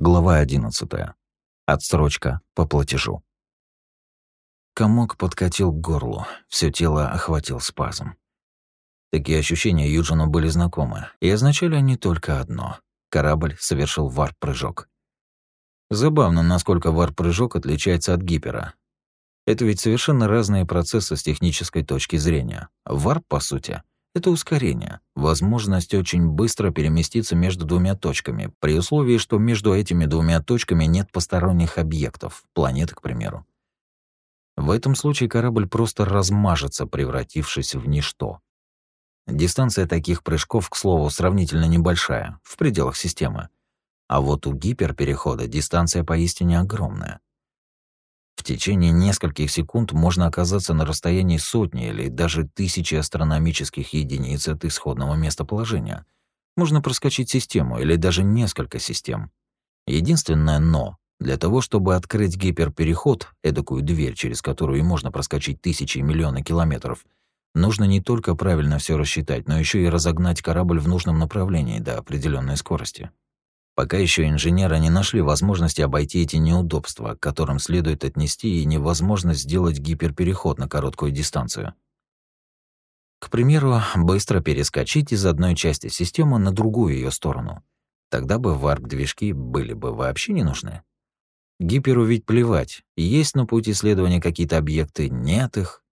Глава 11. Отсрочка по платежу. Комок подкатил к горлу, все тело охватил спазм. Такие ощущения Юджину были знакомы, и означали они только одно — корабль совершил варп-прыжок. Забавно, насколько варп-прыжок отличается от гипера. Это ведь совершенно разные процессы с технической точки зрения. Варп, по сути, это ускорение, возможность очень быстро переместиться между двумя точками, при условии, что между этими двумя точками нет посторонних объектов, планеты, к примеру. В этом случае корабль просто размажется, превратившись в ничто. Дистанция таких прыжков, к слову, сравнительно небольшая, в пределах системы. А вот у гиперперехода дистанция поистине огромная. В течение нескольких секунд можно оказаться на расстоянии сотни или даже тысячи астрономических единиц от исходного местоположения. Можно проскочить систему или даже несколько систем. Единственное «но» Для того, чтобы открыть гиперпереход, эдакую дверь, через которую можно проскочить тысячи и миллионы километров, нужно не только правильно все рассчитать, но еще и разогнать корабль в нужном направлении до определенной скорости. Пока еще инженеры не нашли возможности обойти эти неудобства, к которым следует отнести и невозможность сделать гиперпереход на короткую дистанцию. К примеру, быстро перескочить из одной части системы на другую ее сторону. Тогда бы варп-движки были бы вообще не нужны. Гиперу ведь плевать, есть на пути исследования какие-то объекты, нет их.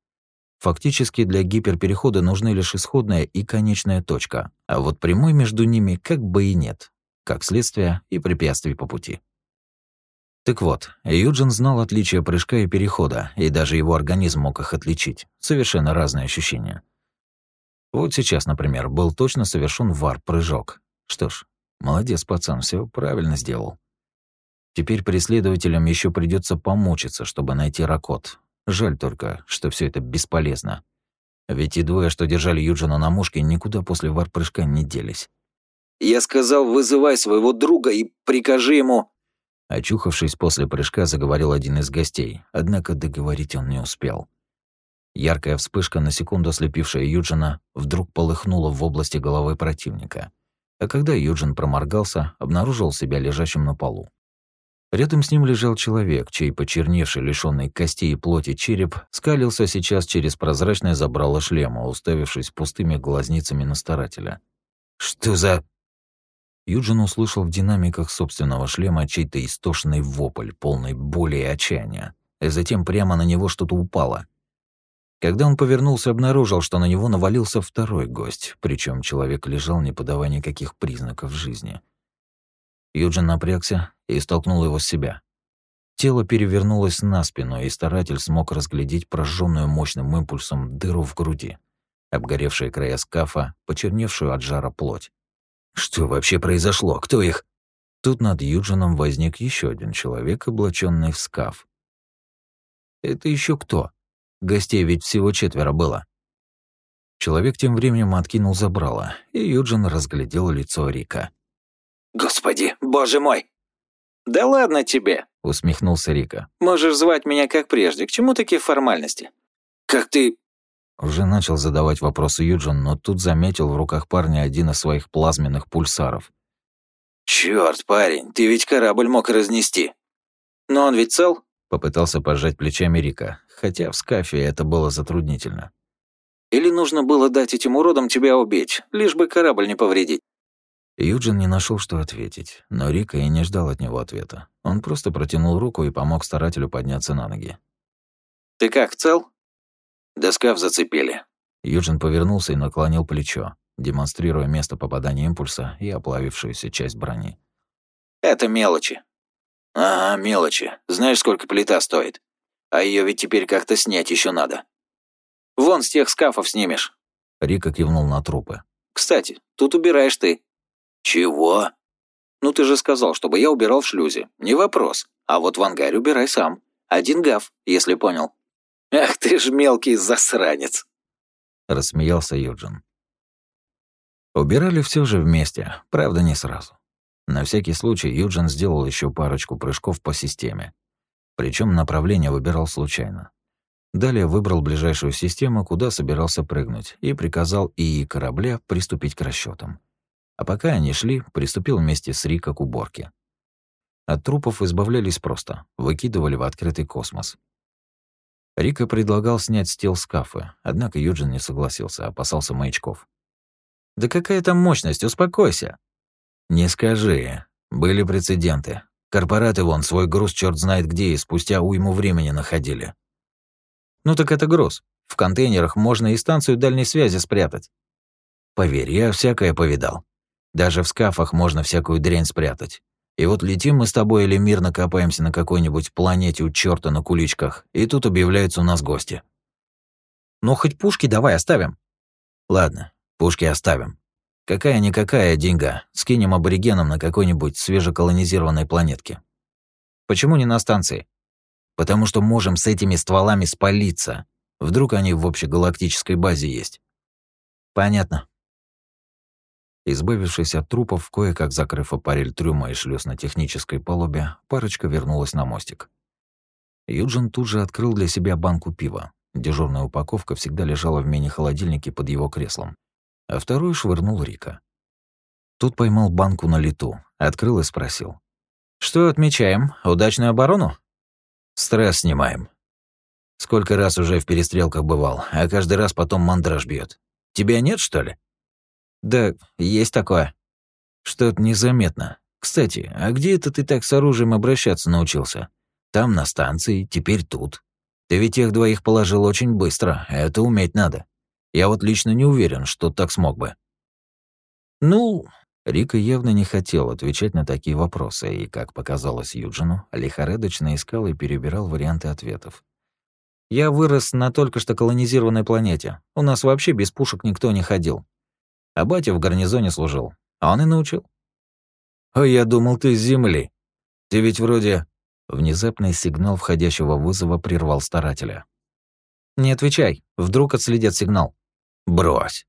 Фактически для гиперперехода нужны лишь исходная и конечная точка, а вот прямой между ними как бы и нет как следствие и препятствий по пути. Так вот, Юджин знал отличия прыжка и перехода, и даже его организм мог их отличить. Совершенно разные ощущения. Вот сейчас, например, был точно совершен вар-прыжок. Что ж, молодец, пацан, все правильно сделал. Теперь преследователям еще придется помучиться, чтобы найти Ракот. Жаль только, что все это бесполезно. Ведь и двое, что держали Юджина на мушке, никуда после вар-прыжка не делись. Я сказал, вызывай своего друга и прикажи ему...» Очухавшись после прыжка, заговорил один из гостей, однако договорить он не успел. Яркая вспышка, на секунду ослепившая Юджина, вдруг полыхнула в области головы противника. А когда Юджин проморгался, обнаружил себя лежащим на полу. Рядом с ним лежал человек, чей почерневший, лишённый костей и плоти череп скалился сейчас через прозрачное забрало шлема, уставившись пустыми глазницами на старателя. «Что за...» Юджин услышал в динамиках собственного шлема чей-то истошный вопль, полный боли и отчаяния, и затем прямо на него что-то упало. Когда он повернулся, обнаружил, что на него навалился второй гость, причем человек лежал, не подавая никаких признаков жизни. Юджин напрягся и столкнул его с себя. Тело перевернулось на спину, и старатель смог разглядеть прожженную мощным импульсом дыру в груди, обгоревшие края скафа, почерневшую от жара плоть. Что вообще произошло? Кто их? Тут над Юджином возник еще один человек, облаченный в скаф. Это еще кто? Гостей ведь всего четверо было. Человек тем временем откинул забрало, и Юджин разглядел лицо Рика. «Господи, боже мой!» «Да ладно тебе!» — усмехнулся Рика. «Можешь звать меня как прежде. К чему такие формальности? Как ты уже начал задавать вопросы Юджин, но тут заметил в руках парня один из своих плазменных пульсаров. «Чёрт, парень, ты ведь корабль мог разнести. Но он ведь цел?» Попытался пожать плечами Рика, хотя в скафе это было затруднительно. «Или нужно было дать этим уродам тебя убить, лишь бы корабль не повредить?» Юджин не нашел, что ответить, но Рика и не ждал от него ответа. Он просто протянул руку и помог старателю подняться на ноги. «Ты как, цел?» Доскав зацепили. Юджин повернулся и наклонил плечо, демонстрируя место попадания импульса и оплавившуюся часть брони. «Это мелочи». «Ага, мелочи. Знаешь, сколько плита стоит? А ее ведь теперь как-то снять еще надо. Вон с тех скафов снимешь». Рика кивнул на трупы. «Кстати, тут убираешь ты». «Чего?» «Ну ты же сказал, чтобы я убирал в шлюзе. Не вопрос. А вот в ангаре убирай сам. Один гав, если понял». «Ах ты ж мелкий засранец!» — рассмеялся Юджин. Убирали все же вместе, правда, не сразу. На всякий случай Юджин сделал еще парочку прыжков по системе. Причем направление выбирал случайно. Далее выбрал ближайшую систему, куда собирался прыгнуть, и приказал ИИ корабля приступить к расчетам. А пока они шли, приступил вместе с Рика к уборке. От трупов избавлялись просто, выкидывали в открытый космос. Рика предлагал снять стел-скафы, однако Юджин не согласился, опасался маячков. «Да какая там мощность, успокойся!» «Не скажи. Были прецеденты. Корпораты вон свой груз черт знает где и спустя уйму времени находили». «Ну так это груз. В контейнерах можно и станцию дальней связи спрятать». «Поверь, я всякое повидал. Даже в скафах можно всякую дрянь спрятать. И вот летим мы с тобой или мирно копаемся на какой-нибудь планете у чёрта на куличках, и тут объявляются у нас гости. Ну, хоть пушки давай оставим. Ладно, пушки оставим. Какая-никакая деньга. Скинем аборигенам на какой-нибудь свежеколонизированной планетке. Почему не на станции? Потому что можем с этими стволами спалиться. Вдруг они в общегалактической базе есть. Понятно. Избавившись от трупов, кое-как закрыв аппарель трюма и шлюз на технической палубе, парочка вернулась на мостик. Юджин тут же открыл для себя банку пива. Дежурная упаковка всегда лежала в мини-холодильнике под его креслом. А вторую швырнул Рика. Тут поймал банку на лету, открыл и спросил. «Что отмечаем? Удачную оборону?» «Стресс снимаем. Сколько раз уже в перестрелках бывал, а каждый раз потом мандраж бьет. Тебя нет, что ли?» Да, есть такое. Что-то незаметно. Кстати, а где это ты так с оружием обращаться научился? Там на станции, теперь тут. Ты ведь тех двоих положил очень быстро, это уметь надо. Я вот лично не уверен, что так смог бы. Ну, Рика явно не хотел отвечать на такие вопросы, и, как показалось Юджину, лихорадочно искал и перебирал варианты ответов. «Я вырос на только что колонизированной планете. У нас вообще без пушек никто не ходил. А батя в гарнизоне служил. А он и научил. «О, я думал, ты с земли. Ты ведь вроде...» Внезапный сигнал входящего вызова прервал старателя. «Не отвечай. Вдруг отследят сигнал». «Брось.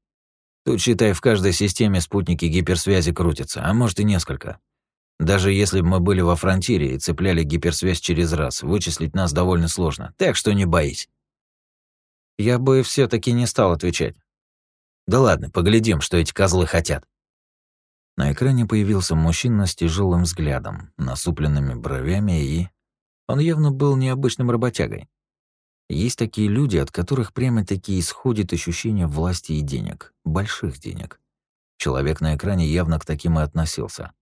Тут, считай, в каждой системе спутники гиперсвязи крутятся, а может и несколько. Даже если бы мы были во фронтире и цепляли гиперсвязь через раз, вычислить нас довольно сложно, так что не боись». «Я бы все таки не стал отвечать. Да ладно, поглядим, что эти козлы хотят. На экране появился мужчина с тяжелым взглядом, насупленными бровями и... Он явно был необычным работягой. Есть такие люди, от которых прямо-таки исходит ощущение власти и денег, больших денег. Человек на экране явно к таким и относился.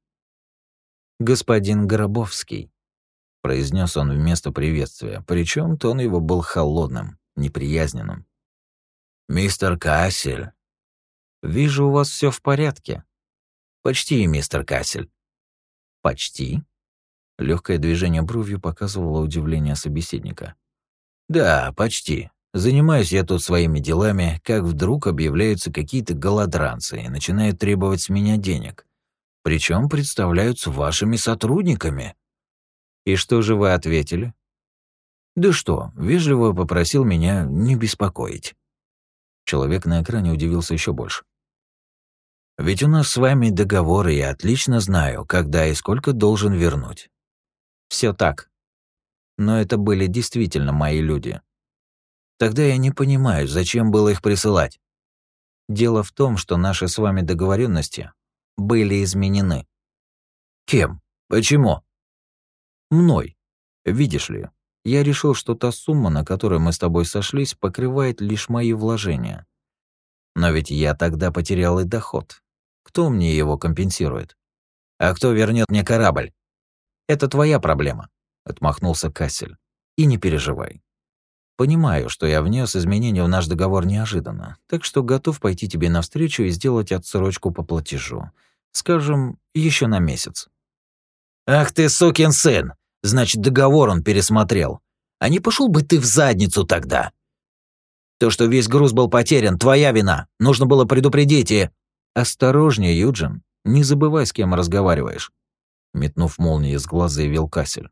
«Господин Горобовский», — произнес он вместо приветствия, причем тон его был холодным, неприязненным. «Мистер Кассель», «Вижу, у вас все в порядке». «Почти, мистер Кассель». «Почти?» Легкое движение бровью показывало удивление собеседника. «Да, почти. Занимаюсь я тут своими делами, как вдруг объявляются какие-то голодранцы и начинают требовать с меня денег. Причем представляются вашими сотрудниками». «И что же вы ответили?» «Да что, вежливо попросил меня не беспокоить». Человек на экране удивился еще больше. Ведь у нас с вами договор, и я отлично знаю, когда и сколько должен вернуть. Все так. Но это были действительно мои люди. Тогда я не понимаю, зачем было их присылать. Дело в том, что наши с вами договоренности были изменены. Кем? Почему? Мной. Видишь ли, я решил, что та сумма, на которой мы с тобой сошлись, покрывает лишь мои вложения. Но ведь я тогда потерял и доход. Кто мне его компенсирует? А кто вернет мне корабль? Это твоя проблема, отмахнулся Кассель. И не переживай. Понимаю, что я внес изменения в наш договор неожиданно, так что готов пойти тебе навстречу и сделать отсрочку по платежу. Скажем, еще на месяц. Ах ты сукин сын! Значит, договор он пересмотрел. А не пошел бы ты в задницу тогда? То, что весь груз был потерян, твоя вина. Нужно было предупредить и... «Осторожнее, Юджин, не забывай, с кем разговариваешь», метнув молнией из глаз, заявил Кассель.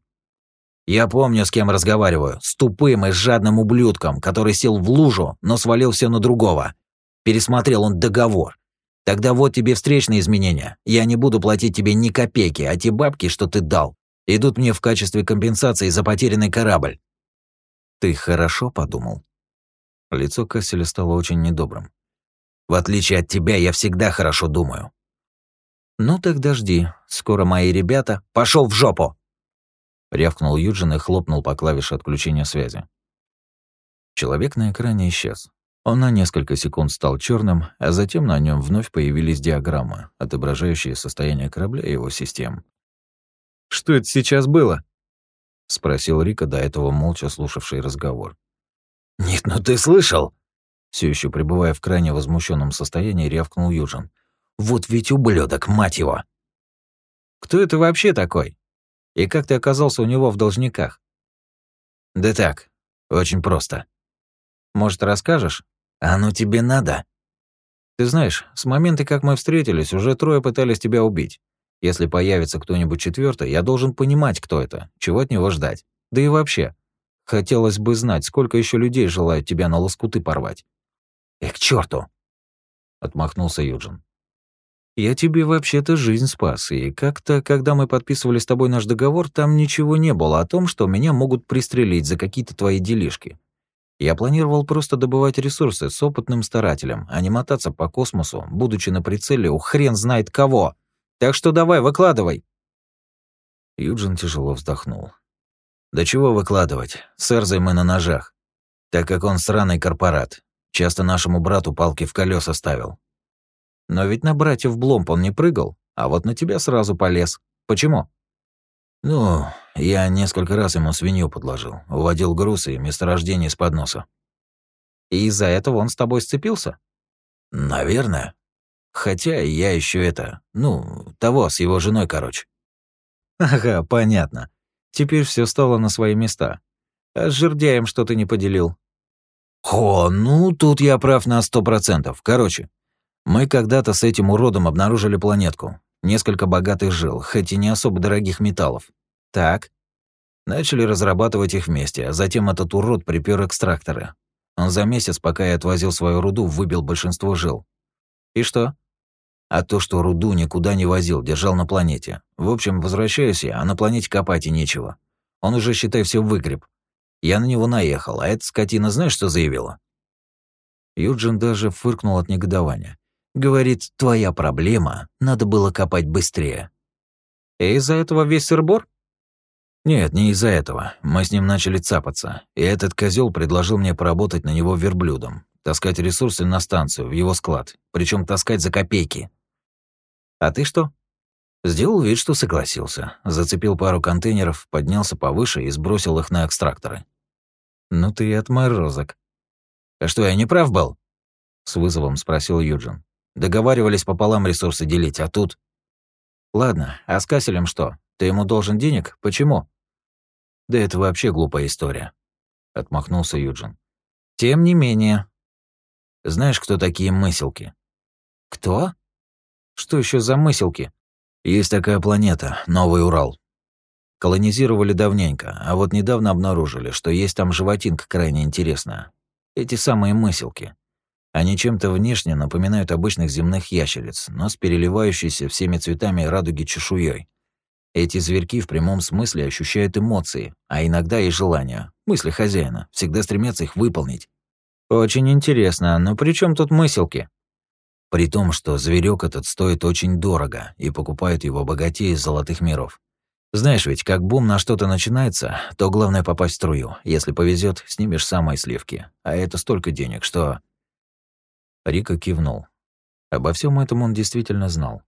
«Я помню, с кем разговариваю. С тупым и жадным ублюдком, который сел в лужу, но свалил все на другого. Пересмотрел он договор. Тогда вот тебе встречные изменения. Я не буду платить тебе ни копейки, а те бабки, что ты дал, идут мне в качестве компенсации за потерянный корабль». «Ты хорошо подумал?» Лицо Касселя стало очень недобрым. В отличие от тебя, я всегда хорошо думаю». «Ну тогда жди. Скоро мои ребята...» Пошел в жопу!» Рявкнул Юджин и хлопнул по клавише отключения связи. Человек на экране исчез. Он на несколько секунд стал черным, а затем на нем вновь появились диаграммы, отображающие состояние корабля и его систем. «Что это сейчас было?» — спросил Рика, до этого молча слушавший разговор. «Нет, ну ты слышал?» Все еще пребывая в крайне возмущенном состоянии, рявкнул Юджин. «Вот ведь ублюдок, мать его!» «Кто это вообще такой? И как ты оказался у него в должниках?» «Да так, очень просто. Может, расскажешь?» «А ну тебе надо?» «Ты знаешь, с момента, как мы встретились, уже трое пытались тебя убить. Если появится кто-нибудь четвертый, я должен понимать, кто это, чего от него ждать. Да и вообще, хотелось бы знать, сколько еще людей желают тебя на лоскуты порвать. «И к черту! отмахнулся Юджин. «Я тебе вообще-то жизнь спас, и как-то, когда мы подписывали с тобой наш договор, там ничего не было о том, что меня могут пристрелить за какие-то твои делишки. Я планировал просто добывать ресурсы с опытным старателем, а не мотаться по космосу, будучи на прицеле у хрен знает кого. Так что давай, выкладывай». Юджин тяжело вздохнул. «Да чего выкладывать? С Эрзой мы на ножах. Так как он сраный корпорат. Часто нашему брату палки в колеса ставил. Но ведь на братьев Бломп он не прыгал, а вот на тебя сразу полез. Почему? Ну, я несколько раз ему свинью подложил, уводил груз и месторождение из подноса. И из-за этого он с тобой сцепился? Наверное. Хотя я еще это, ну, того, с его женой, короче. Ага, понятно. Теперь все стало на свои места. А с жердяем что ты не поделил? О, ну, тут я прав на сто процентов. Короче, мы когда-то с этим уродом обнаружили планетку. Несколько богатых жил, хоть и не особо дорогих металлов. Так. Начали разрабатывать их вместе, а затем этот урод припер экстракторы. Он за месяц, пока я отвозил свою руду, выбил большинство жил. И что? А то, что руду никуда не возил, держал на планете. В общем, возвращаюсь я, а на планете копать и нечего. Он уже, считай, все выгреб. Я на него наехал, а эта скотина знаешь, что заявила? Юджин даже фыркнул от негодования. Говорит, твоя проблема, надо было копать быстрее. И из-за этого весь сырбор? Нет, не из-за этого. Мы с ним начали цапаться, и этот козел предложил мне поработать на него верблюдом, таскать ресурсы на станцию, в его склад, причем таскать за копейки. А ты что? Сделал вид, что согласился. Зацепил пару контейнеров, поднялся повыше и сбросил их на экстракторы. «Ну ты и отморозок». «А что, я не прав был?» С вызовом спросил Юджин. «Договаривались пополам ресурсы делить, а тут...» «Ладно, а с Касселем что? Ты ему должен денег? Почему?» «Да это вообще глупая история», — отмахнулся Юджин. «Тем не менее...» «Знаешь, кто такие мыселки?» «Кто? Что еще за мыселки?» «Есть такая планета, Новый Урал. Колонизировали давненько, а вот недавно обнаружили, что есть там животинка крайне интересная. Эти самые мыселки. Они чем-то внешне напоминают обычных земных ящериц, но с переливающейся всеми цветами радуги чешуей. Эти зверьки в прямом смысле ощущают эмоции, а иногда и желания, мысли хозяина, всегда стремятся их выполнить. Очень интересно, но при чем тут мыселки? При том, что зверек этот стоит очень дорого, и покупают его богатеи из золотых миров. Знаешь ведь, как бум на что-то начинается, то главное попасть в струю. Если повезет, снимешь самые сливки. А это столько денег, что... Рика кивнул. Обо всем этом он действительно знал.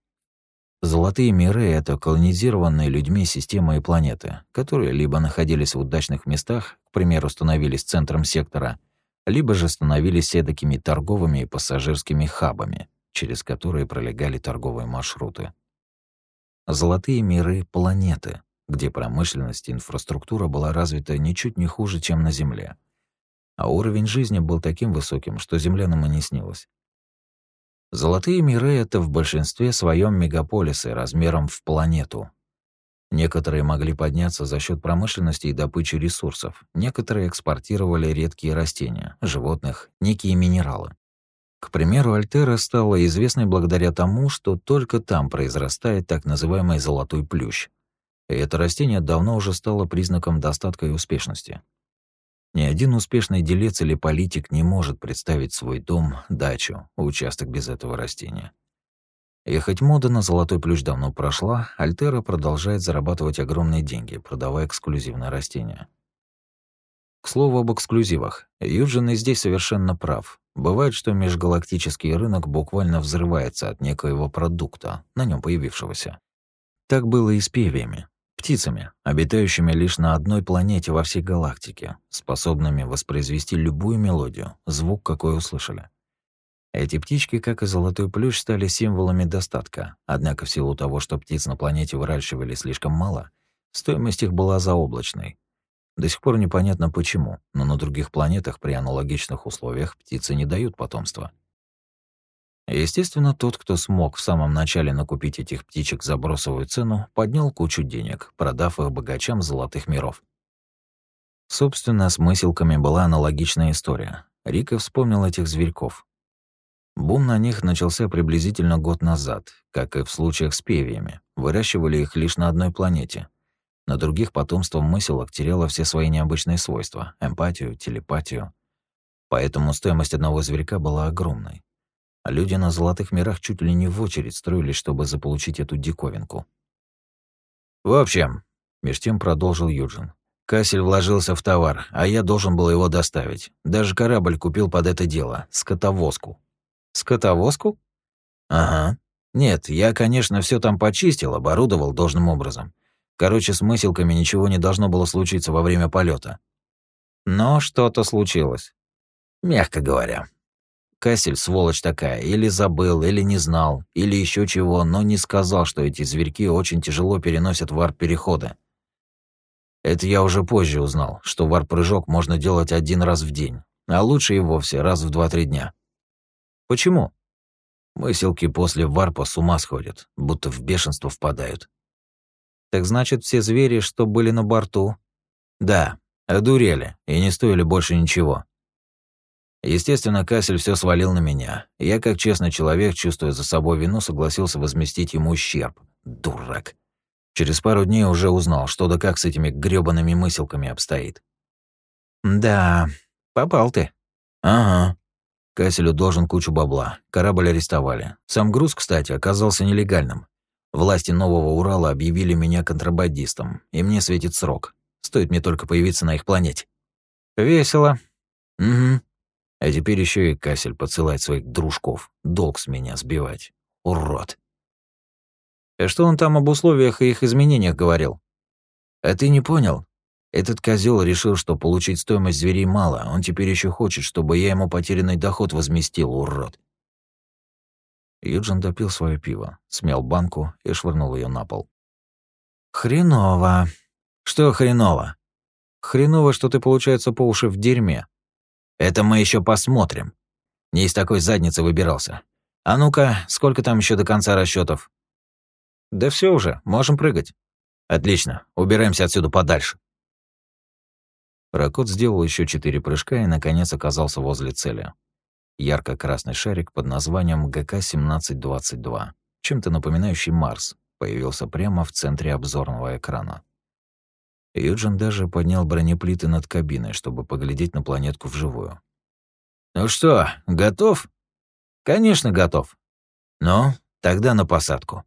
Золотые миры — это колонизированные людьми системы и планеты, которые либо находились в удачных местах, к примеру, становились центром сектора, либо же становились эдакими торговыми и пассажирскими хабами, через которые пролегали торговые маршруты. Золотые миры — планеты, где промышленность и инфраструктура была развита ничуть не хуже, чем на Земле. А уровень жизни был таким высоким, что землянам и не снилось. Золотые миры — это в большинстве своем мегаполисы размером в планету. Некоторые могли подняться за счет промышленности и добычи ресурсов, некоторые экспортировали редкие растения, животных, некие минералы. К примеру, Альтера стала известной благодаря тому, что только там произрастает так называемый золотой плющ. И это растение давно уже стало признаком достатка и успешности. Ни один успешный делец или политик не может представить свой дом, дачу, участок без этого растения. И хоть мода на золотой плющ давно прошла, Альтера продолжает зарабатывать огромные деньги, продавая эксклюзивные растения. К слову об эксклюзивах. Юджин и здесь совершенно прав. Бывает, что межгалактический рынок буквально взрывается от некоего продукта, на нем появившегося. Так было и с певиями, птицами, обитающими лишь на одной планете во всей галактике, способными воспроизвести любую мелодию, звук, какой услышали. Эти птички, как и золотой плющ, стали символами достатка. Однако в силу того, что птиц на планете выращивали слишком мало, стоимость их была заоблачной. До сих пор непонятно почему, но на других планетах при аналогичных условиях птицы не дают потомства. Естественно, тот, кто смог в самом начале накупить этих птичек за бросовую цену, поднял кучу денег, продав их богачам золотых миров. Собственно, с мыселками была аналогичная история. Рика вспомнил этих зверьков. Бум на них начался приблизительно год назад, как и в случаях с певиями. Выращивали их лишь на одной планете. На других потомство мыселок теряло все свои необычные свойства — эмпатию, телепатию. Поэтому стоимость одного зверька была огромной. А люди на золотых мирах чуть ли не в очередь строились, чтобы заполучить эту диковинку. «В общем», — меж тем продолжил Юджин, Кассель вложился в товар, а я должен был его доставить. Даже корабль купил под это дело, скотовозку. Скотовозку? Ага. Нет, я, конечно, все там почистил, оборудовал должным образом. Короче, с мыселками ничего не должно было случиться во время полета. Но что-то случилось. Мягко говоря. Кассель, сволочь такая, или забыл, или не знал, или еще чего, но не сказал, что эти зверьки очень тяжело переносят варп-переходы. Это я уже позже узнал, что варп-прыжок можно делать один раз в день, а лучше и вовсе раз в два-три дня. Почему? Мыселки после варпа с ума сходят, будто в бешенство впадают. Так значит, все звери, что были на борту? Да, одурели и не стоили больше ничего. Естественно, Кассель все свалил на меня. Я, как честный человек, чувствуя за собой вину, согласился возместить ему ущерб. Дурак. Через пару дней уже узнал, что да как с этими грёбаными мыселками обстоит. Да, попал ты. Ага. Касселю должен кучу бабла. Корабль арестовали. Сам груз, кстати, оказался нелегальным. Власти Нового Урала объявили меня контрабандистом, и мне светит срок. Стоит мне только появиться на их планете. Весело. Угу. А теперь еще и Кассель подсылает своих дружков. Долг с меня сбивать. Урод. А что он там об условиях и их изменениях говорил? А ты не понял? Этот козел решил, что получить стоимость зверей мало, он теперь еще хочет, чтобы я ему потерянный доход возместил, урод. Юджин допил свое пиво, смял банку и швырнул ее на пол. «Хреново». «Что хреново?» «Хреново, что ты, получается, по уши в дерьме». «Это мы еще посмотрим. Не из такой задницы выбирался. А ну-ка, сколько там еще до конца расчетов? «Да все уже, можем прыгать». «Отлично, убираемся отсюда подальше». Ракот сделал еще четыре прыжка и, наконец, оказался возле цели. Ярко-красный шарик под названием ГК-1722, чем-то напоминающий Марс, появился прямо в центре обзорного экрана. Юджин даже поднял бронеплиты над кабиной, чтобы поглядеть на планетку вживую. «Ну что, готов?» «Конечно, готов. Ну, тогда на посадку».